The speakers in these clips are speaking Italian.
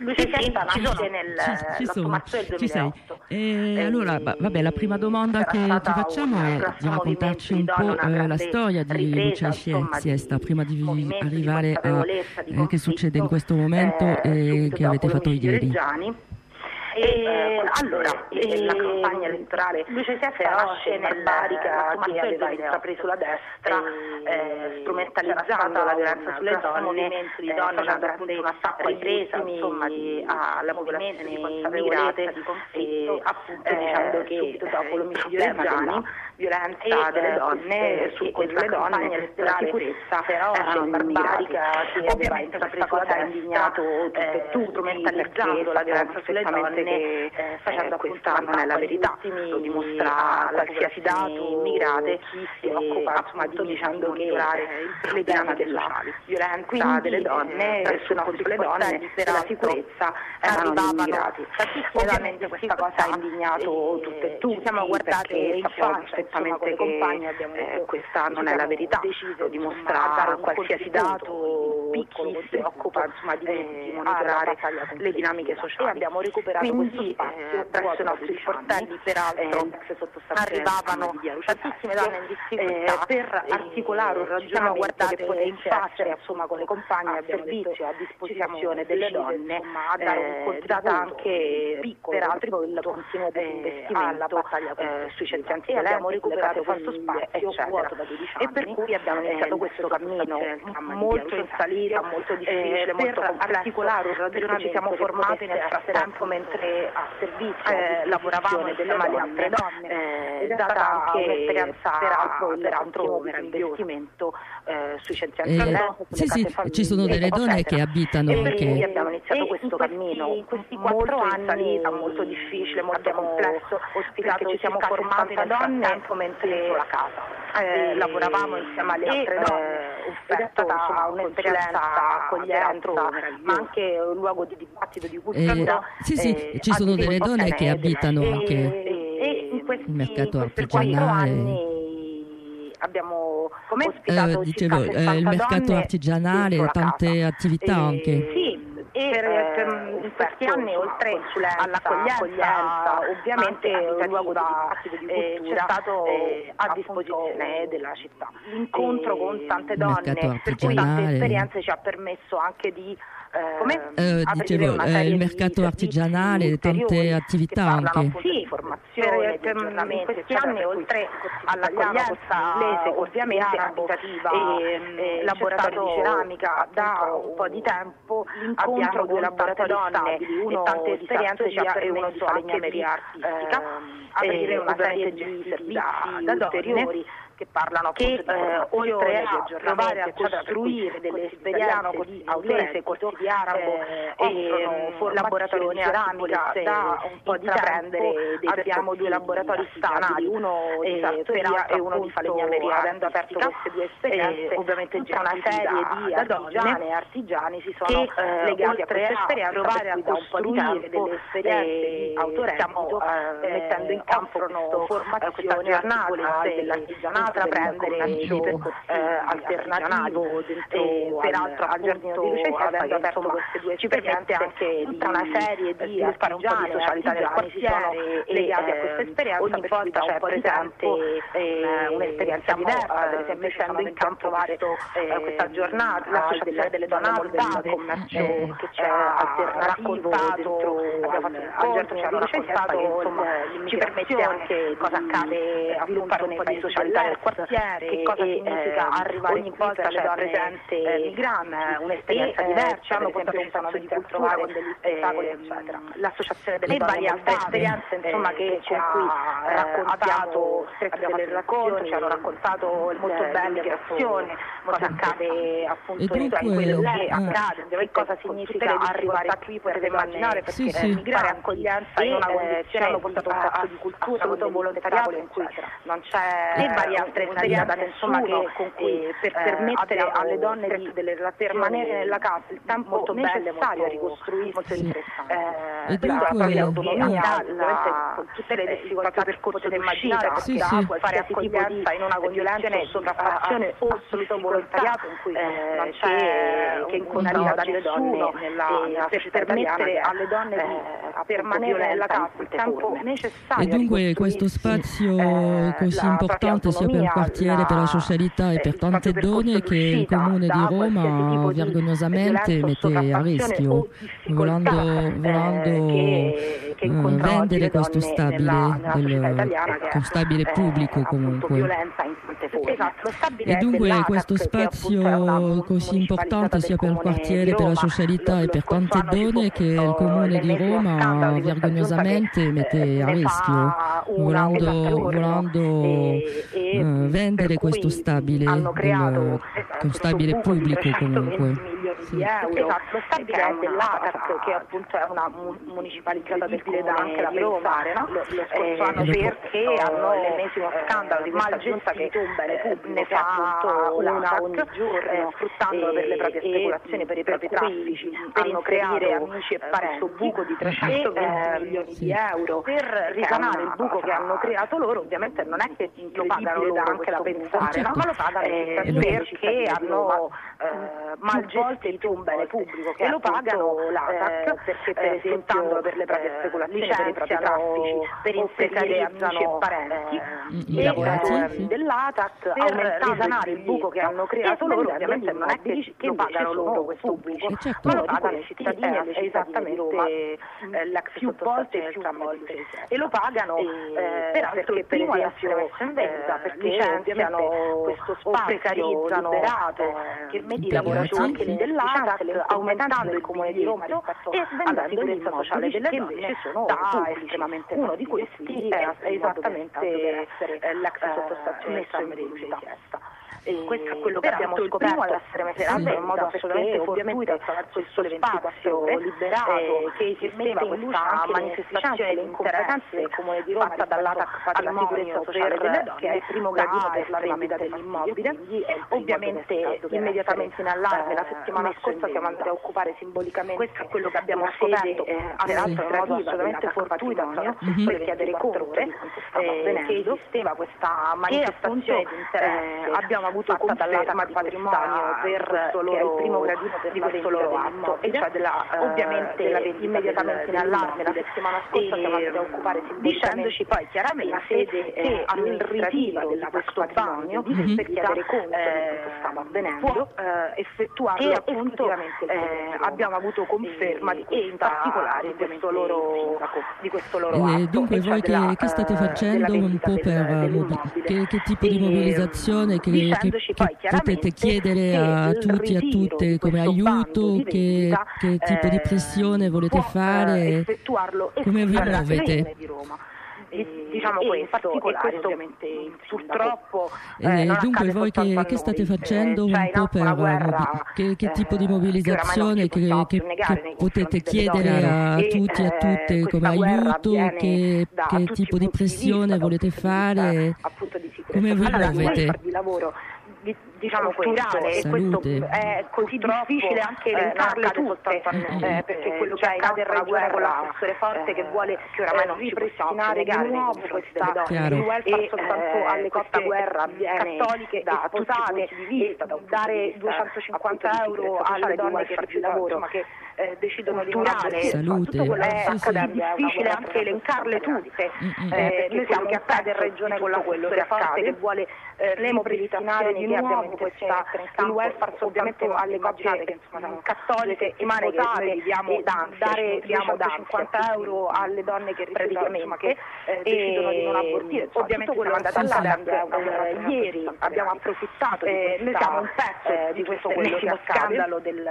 Lucia Siesta nasce nel ci, ci sono, marzo del ci sei. 2008. E Eh, allora, va- vabbè, la prima domanda che ti facciamo è di raccontarci un po' eh, la storia di Lucia Siesta prima di arrivare a eh, che succede in questo momento eh, e subito che avete fatto ieri. Reggiani. E, eh, allora, e- la campagna elettorale Luce però nasce nel barbarica che aveva 2008, intrapreso la destra, eh, eh, strumentalizzando la violenza sulle donne, di eh, donne, facendo una appunto un attacco ripresa, insomma, di- alla movimenti popolazione di consapevolezza di conflitto, appunto eh, dicendo che subito dopo eh, l'omicidio di della violenza delle eh, donne su contro le donne della sicurezza feroce, barbarica, che aveva Ovviamente intrapreso la destra, eh, strumentalizzando la violenza sulle donne, che eh, facendo eh, appunto non è la verità, vittimi, lo dimostra qualsiasi dato immigrate, chi si occupa appunto di dicendo che eh, le il problema dinamiche della sociali. violenza Quindi, delle donne eh, verso contro contro le le donne peraltro, sicurezza erano gli immigrati. donne Ovviamente questa cosa ha indignato tutte e tutti, siamo in sappiamo perfettamente insomma, che eh, questa non è la verità, lo insomma, dimostra qualsiasi dato, si occupa insomma, di, eh, monitorare le dinamiche sociali. E abbiamo recuperato Quindi, questo spazio eh, presso dopo i nostri 12 sportelli, peraltro, eh, arrivavano Lucia tantissime donne in difficoltà eh, per eh, articolare un ragionamento guardate che potesse in faccia, essere insomma con le compagne a servizio, a disposizione delle donne, insomma, a dare un contributo anche piccolo peraltro il continuo investimento alla battaglia sui centri E abbiamo recuperato questo spazio eccetera. vuoto da 12 E per cui abbiamo iniziato questo cammino molto in salita, Molto eh, difficile, per articolare un perché ci ragionamento siamo che formati nel frattempo mentre a servizio, eh, lavoravamo insieme alle delle altre donne, eh, è data anche un'esperienza, peraltro peraltro meravigliosa. investimento eh, sui centri Eh, antiviolenza, sì, sì, ci sono delle donne eccetera. che abitano e cui abbiamo iniziato E questo in questi- cammino in questi quattro anni salita, molto difficile, molto abbiamo complesso, ospitato perché ci siamo 60 nel donne frattempo mentre la casa. eh, lavoravamo insieme alle altre eh, donne, offerto stata insomma, un'esperienza accoglienza, ma meravigliosa. anche un luogo di dibattito, di Eh, cultura. sì, sì, eh, ci sono delle donne che abitano e- anche e in questi, il mercato artigianale. anni abbiamo Come? ospitato Eh, dicevo, circa eh, il 60 mercato artigianale, tante casa. attività E- anche. Sì, e per- eh, questi anni, oltre all'accoglienza, accoglienza, ovviamente anche un luogo di abitativa, dibattito di eh, cultura c'è stato, eh, a appunto, disposizione della città. L'incontro con tante il donne, per cui tante esperienze ci ha permesso anche di eh, Come? Eh, aprire dicevo, eh, il mercato artigianale, tante attività anche. di formazione, di per- aggiornamenti, in questi anni, oltre all'accoglienza inglese, ovviamente abitativa e, e c'è laboratorio di ceramica da un po' di tempo con due laboratori donne stabili, uno e tante esperienze ci ha permesso anche di, artistica. ehm, aprire una serie di servizi ulteriori che parlano che, eh, formazione, oltre a aggiornamenti, provare a costruire delle esperienze di inglese, di arabo, eh, e formazioni laboratori di ceramica da un po' di intraprendere tempo abbiamo due laboratori stabili, uno di sartoria e uno di falegnameria avendo aperto queste due esperienze ovviamente tutta una serie di artigiane e artigiani si sono legati a questa esperienza provare a costruire delle esperienze eh, stiamo eh, eh, mettendo in campo questa articolate, dell'artigianato intraprendere commercio percorsi eh, alternativo e al- peraltro al giardino di Luce Sesta, avendo aperto queste due ci permette anche tutta una serie di sviluppare un po' di artigiani e socialità del quartiere legati a eh, questa esperienza ogni volta un c'è presente, eh, eh, un'esperienza diversa per eh, esempio mettendo mettendo in campo questo, eh, questa eh, giornata l'associazione delle donne eh, che ci ha alternativo raccontato abbiamo fatto un incontro, ci hanno raccontato insomma ci permette anche cosa accade a sviluppare un po' di socialità del quartiere che cosa e, significa eh, arrivare ogni volta le c'è donne presente eh, migranti un'esperienza e, eh, diversa, ci hanno per portato esempio, un senso di cultura trovare con degli eh, spettacoli eccetera l'associazione delle varie altre esperienze insomma eh, che con ci ha raccontato abbiamo incontro, relazioni, ci hanno raccontato molto il- belle l'immigrazione, cosa accade appunto in quello che accade che cosa significa arrivare qui potete immaginare perché fare accoglienza in una condizione ci hanno portato un sacco di cultura, degli volontariato in cui eccetera. non c'è E varie strettoriata insomma che con cui eh, per eh, permettere eh, alle donne di permanere nella casa il tempo molto necessario a ricostruirsi. sì. eh, e la propria autonomia la, tutte le difficoltà per corso immaginare sì, sì. fare accoglienza in una condizione di sopraffazione o assoluto eh, volontariato in cui eh, c'è che incontrava da nessuno nella per permettere alle donne di eh, permanere nella casa il tempo necessario e dunque questo spazio così importante si per il quartiere, per la socialità e per tante donne che il comune di Roma vergognosamente mette a rischio, volando, volando che eh, incontra mm, oggi questo stabile, nella, nella quello, italiana, che stabile è, pubblico eh, comunque. violenza in tutte forme. Esatto, e dunque questo spazio così importante sia per il quartiere, per la socialità lo, e per tante donne che il comune di Roma vergognosamente mette a rischio volendo, volendo e, e, eh, vendere questo stabile, del, stabile pubblico comunque sì. di euro. Esatto, lo Stabile è l'ATAC che appunto è una municipalizzata del comune anche da pensare, no? lo, lo eh, scorso eh, anno esatto. perché oh, hanno l'ennesimo eh, scandalo di questa giunta che tomba bene eh, pubblico ne fa una ogni giorno sfruttandolo per le proprie speculazioni, per i propri esatto, traffici, per creato amici e parenti buco di 320 ehm, milioni di euro per risanare il buco che hanno creato loro, ovviamente non è che lo pagano loro anche la pensare, ma lo pagano esatto. perché hanno eh, malgestito incumbene pubblico che e lo pagano l'ATAC eh, eh, perché eh, per esempio per le proprie eh, speculazioni, per i propri traffici, per inserire amici e parenti mm, mm, i lavoratori ehm, dell'ATAC per risanare il buco che hanno creato loro, ovviamente non è che, che lo pagano loro questo buco, certo. ma lo certo. pagano i cittadini e le cittadine più volte e più volte e lo pagano peraltro che perché per esempio in vendita perché ovviamente questo spazio precarizzano liberato che medi i lavoratori dell'ATAC aumentando il Comune di Roma rispetto e alla sicurezza sociale delle donne sono da estremamente uno di questi è, esattamente eh, l'ex sottostazione messo in eh, richiesta. E questo è quello che abbiamo scoperto. all'essere messa in onda in modo esatto, assolutamente fortuito attraverso il sole spazio liberato eh, che si mette in luce anche manifestazione di incompetenze comune di Roma fatta dall'ATAC alla sicurezza sociale delle donne, che è il primo gradino per la vendita dell'immobile. Ovviamente immediatamente in allarme la eh, settimana scorsa siamo andati a occupare simbolicamente questo è quello che abbiamo scoperto eh, amministrativa assolutamente fortuito attraverso per mhm. chiedere contro che eh, esisteva questa manifestazione di interesse. Eh, abbiamo avuto fatta dall'Atac di patrimonio per loro, il primo gradino per di questo loro atto e cioè della, eh, ovviamente della immediatamente in allarme la settimana scorsa siamo andati a occupare dicendoci poi chiaramente che eh, eh, amministrativa del questo bagno mm-hmm. per chiedere conto di cosa stava avvenendo può effettuarlo appunto abbiamo avuto conferma di questa, in particolare questo loro, di questo loro atto dunque cioè voi che, che, state facendo un po' per che, che tipo di mm, mobilizzazione che, che, che potete chiedere a tutti e a tutte come aiuto, che, che, tipo di pressione volete fare, come vi muovete? diciamo e questo, in questo ovviamente il purtroppo eh, eh, eh dunque voi che, che, state facendo eh, un po' per guerra, che, che, tipo di mobilizzazione che, che potete chiedere a tutti e a tutte come aiuto che, tipo di pressione volete fare? come lo muovete? di lavoro diciamo culturale e questo è così difficile anche elencarle eh, tutte eh, eh, perché quello che accade in regione con l'assessore Forte che vuole che oramai non ripristinare di nuovo questa il welfare soltanto alle coste guerra cattoliche da sposate e dare 250 euro alle donne che più lavoro ma che decidono di curare tutto quello che accade è difficile anche elencarle tutte noi siamo che accade in regione con l'assessore Forte che vuole ripristinare di nuovo in questa il welfare ovviamente alle coppie cattoliche e sposate e dare 50 euro alle donne che rifiutano che eh, decidono di non abortire. Ovviamente quello è andato all'Andaland ieri abbiamo approfittato eh, noi siamo un pezzo eh, di questo quello che scandalo del,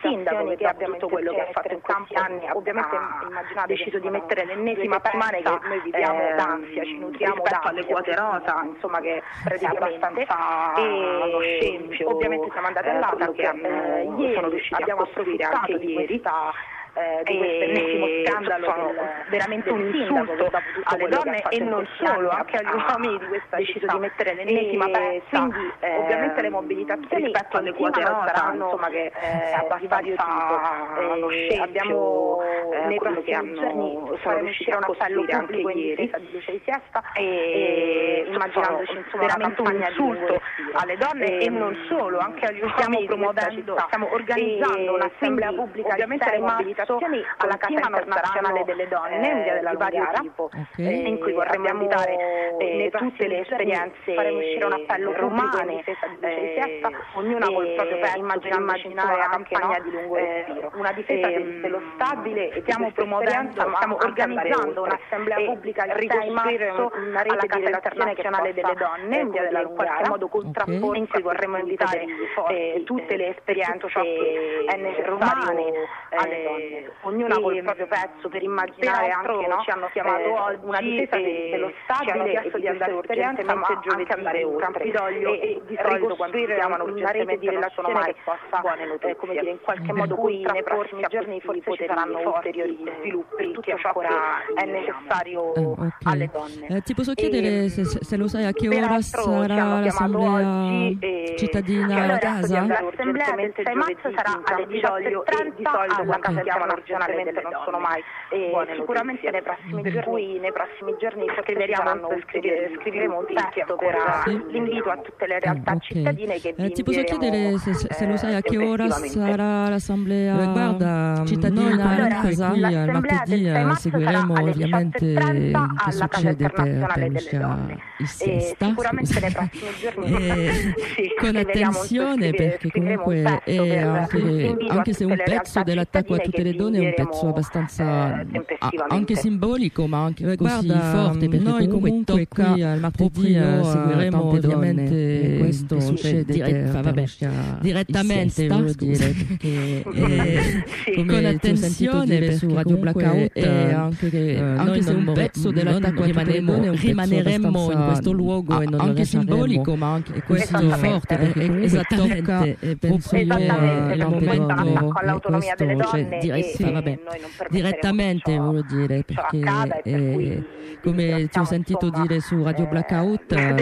sindaco che abbiamo tutto quello che ha fatto in questi anni ovviamente ha deciso di mettere l'ennesima permane che noi viviamo ehm, d'ansia ci nutriamo rispetto alle quote rosa insomma che praticamente. abbastanza lo scempio. Ovviamente siamo andati all'ATA eh, che eh, eh sono riusciti a costruire anche ieri. Questa eh, di questo ennesimo scandalo sono del, veramente un insulto alle donne e non solo, anche agli ha uomini di questa deciso città. di mettere l'ennesima E pezza quindi, eh, ovviamente le mobilitazioni rispetto alle quote nota saranno, insomma che eh, tipo hanno Eh, scempio, abbiamo eh, nei quello che prossimi hanno- sono riusciti a costruire anche ieri. di Luce di Siesta e e immaginandoci insomma veramente un insulto alle donne e non solo, anche agli stiamo uomini di questa promuovendo, città. stiamo organizzando E un'assemblea pubblica ovviamente le 6 marzo mobilitazioni alla Casa Internazionale delle Donne, eh, dia della di vario tipo, Ok. eh, in cui vorremmo invitare eh, tutte le esperienze faremo uscire un appello in romane, eh, ognuna e col proprio pezzo, immaginandoci, immaginare una campagna no, di lungo eh, respiro, una difesa de- dello stabile e stiamo promuovendo, stiamo organizzando un'assemblea pubblica il 6 ricostruire marzo una rete alla di Casa relazione Internazionale che delle Donne, eh, un dia della in qualche modo contrapporre in cui vorremmo invitare eh, tutte le esperienze romane alle eh, donne, ognuna E, col proprio pezzo per immaginare peraltro anche no, ci hanno chiamato eh, oggi una difesa e dello ci hanno stabile chiesto e di andare esperienza, ma urgentemente anche giovedì andare oltre Campidoglio e, e di solito quando ricostruire si chiamano una rete di urgentemente non sono relazione mai che possa buone eh, notizie. come dire, in qualche modo cui nei prossimi giorni forse ci saranno ulteriori sviluppi, ciò ancora che è diciamo. necessario ok. alle donne. Eh, ti posso chiedere E, se, lo sai a che ora ci sarà l'assemblea cittadina a casa? L'assemblea del 6 marzo sarà alle 18.30 di solito alla Casa urgentemente delle non sono mai E buone sicuramente nei prossimi giorni, nei prossimi giorni per scrivere- scriveremo un testo per Sì. l'invito a tutte le realtà Ah, ok. cittadine che Eh, ti posso chiedere se, se- lo sai a eh, che ora sarà l'assemblea Eh, guarda, cittadina noi a comunque casa? qui al l'assemblea martedì del 6 eh, marzo seguiremo ovviamente 18.30 che succede per, Internazionale per delle Lucia Donne. il Siesta. sicuramente nei prossimi giorni Eh, sì, con attenzione perché scriveremo un comunque anche, anche se un pezzo realtà dell'attacco a tutte le donne è un pezzo abbastanza eh, a- anche simbolico ma anche Eh, così guarda, forte perché noi comunque, comunque tocca qui al martedì eh, seguiremo tante donne. ovviamente questo che succede dirett- per vabbè, direttamente voglio dire perché Eh, sì, come con attenzione su Radio Blackout e anche, che, eh, anche se un more- pezzo non dell'attacco a rimaneremo- è pezzo rimaneremmo in questo luogo e non anche simbolico ma anche E questo Esattamente. forte perché esattamente, Esattamente, eh, perché il questo è un momento- attacco all'autonomia delle questo, cioè, donne dire- e sì, vabbè, noi non permetteremo direttamente che ciò- voglio dire perché accada per eh, come ti ho sentito insomma, dire su Radio eh, Blackout eh,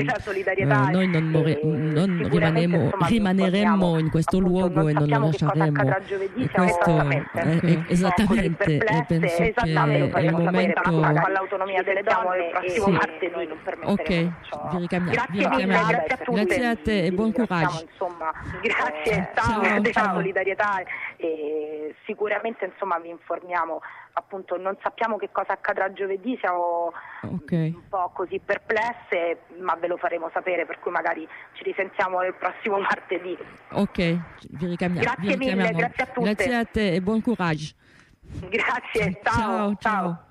eh, noi non, more- non rimaneremo, insomma, informiamo, in questo appunto, luogo e non lo lasceremo giovedì, e questo esattamente eh, Ok. eh, esattamente e penso che esattamente, è il momento all'autonomia delle donne il prossimo Sì. martedì non permetteremo ok ciò- vi ricambiamo Grazie vi mille, richiamiamo. grazie a tutte. grazie a te e buon coraggio Insomma, grazie, Eh, ciao, ciao, della ciao. solidarietà e sicuramente insomma vi informiamo, appunto non sappiamo che cosa accadrà giovedì, siamo ok un po' così perplesse, ma ve lo faremo sapere, per cui magari ci risentiamo il prossimo martedì. ok vi ricambiamo Grazie vi mille, richiamiamo. grazie a tutte. grazie a te e buon coraggio Grazie, ciao ciao. ciao